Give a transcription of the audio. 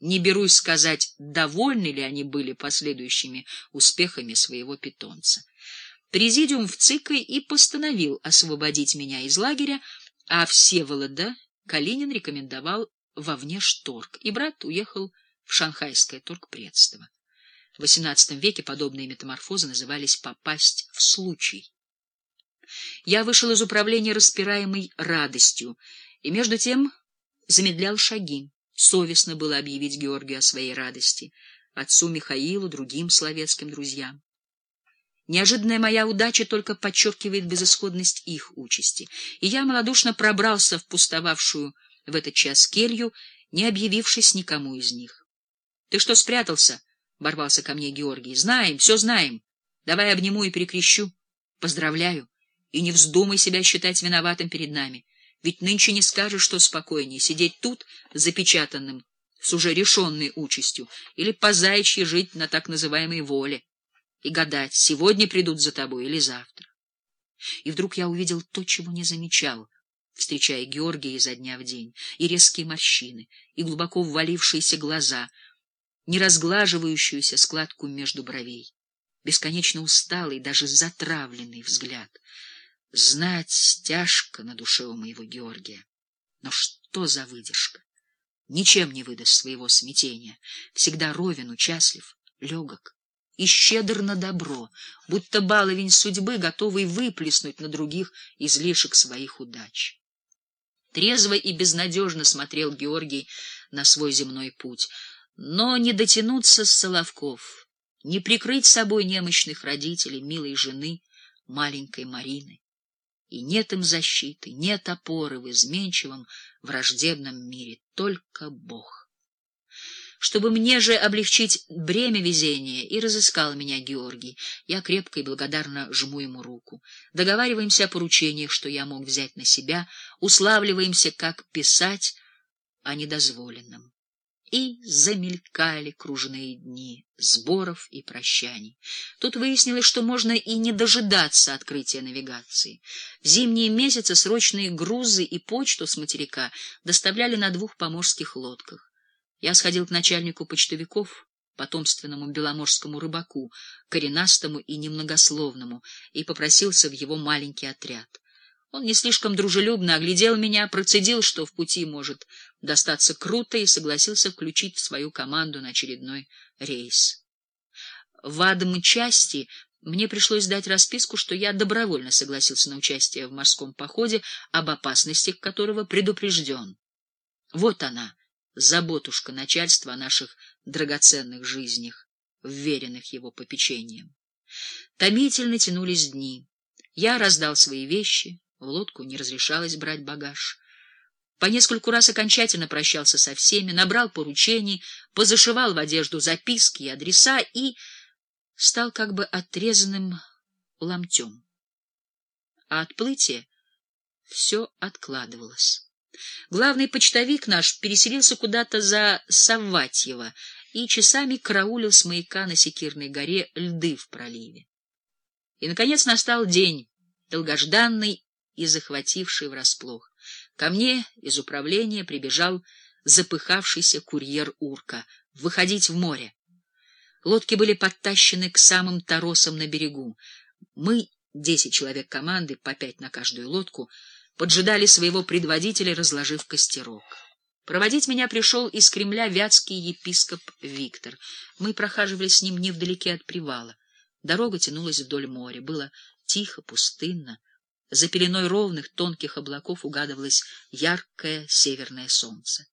Не берусь сказать, довольны ли они были последующими успехами своего питомца. Президиум в ЦИКе и постановил освободить меня из лагеря, а Всеволода Калинин рекомендовал во внешторг, и брат уехал в шанхайское торгпредство. В XVIII веке подобные метаморфозы назывались «попасть в случай». Я вышел из управления распираемой радостью, и между тем замедлял шаги. Совестно было объявить Георгию о своей радости, отцу Михаилу, другим словецким друзьям. Неожиданная моя удача только подчеркивает безысходность их участи, и я малодушно пробрался в пустовавшую в этот час келью, не объявившись никому из них. — Ты что спрятался? — борвался ко мне Георгий. — Знаем, все знаем. Давай обниму и перекрещу. Поздравляю. И не вздумай себя считать виноватым перед нами. Ведь нынче не скажешь, что спокойнее сидеть тут, запечатанным, с уже решенной участью, или по заячьи жить на так называемой воле. И гадать, сегодня придут за тобой или завтра. И вдруг я увидел то, чего не замечал, встречая Георгия изо дня в день, и резкие морщины, и глубоко ввалившиеся глаза, не разглаживающуюся складку между бровей, бесконечно усталый, даже затравленный взгляд — Знать тяжко на душе у моего Георгия. Но что за выдержка? Ничем не выдаст своего смятения. Всегда ровен, участлив, легок и щедр на добро, будто баловень судьбы, готовый выплеснуть на других излишек своих удач. Трезво и безнадежно смотрел Георгий на свой земной путь, но не дотянуться с Соловков, не прикрыть собой немощных родителей, милой жены, маленькой Марины и нет им защиты, нет опоры в изменчивом, враждебном мире, только Бог. Чтобы мне же облегчить бремя везения, и разыскал меня Георгий. Я крепко и благодарно жму ему руку. Договариваемся о поручениях, что я мог взять на себя, уславливаемся, как писать о недозволенном и замелькали кружные дни сборов и прощаний. Тут выяснилось, что можно и не дожидаться открытия навигации. В зимние месяцы срочные грузы и почту с материка доставляли на двух поморских лодках. Я сходил к начальнику почтовиков, потомственному беломорскому рыбаку, коренастому и немногословному, и попросился в его маленький отряд. Он не слишком дружелюбно оглядел меня, процедил, что в пути может достаться круто, и согласился включить в свою команду на очередной рейс. В адм-части мне пришлось дать расписку, что я добровольно согласился на участие в морском походе, об опасностях которого предупрежден. Вот она, заботушка начальства о наших драгоценных жизнях, вверенных его попечением. Томительно тянулись дни. Я раздал свои вещи, в лодку не разрешалось брать багаж. По нескольку раз окончательно прощался со всеми, набрал поручений, позашивал в одежду записки и адреса и стал как бы отрезанным ломтем. А отплытие все откладывалось. Главный почтовик наш переселился куда-то за Савватьево и часами караулил с маяка на Секирной горе льды в проливе. И, наконец, настал день, долгожданный и захвативший врасплох. Ко мне из управления прибежал запыхавшийся курьер Урка. Выходить в море. Лодки были подтащены к самым торосам на берегу. Мы, десять человек команды, по пять на каждую лодку, поджидали своего предводителя, разложив костерок. Проводить меня пришел из Кремля вятский епископ Виктор. Мы прохаживали с ним невдалеке от привала. Дорога тянулась вдоль моря. Было тихо, пустынно. За пеленой ровных, тонких облаков угадывалось яркое северное солнце.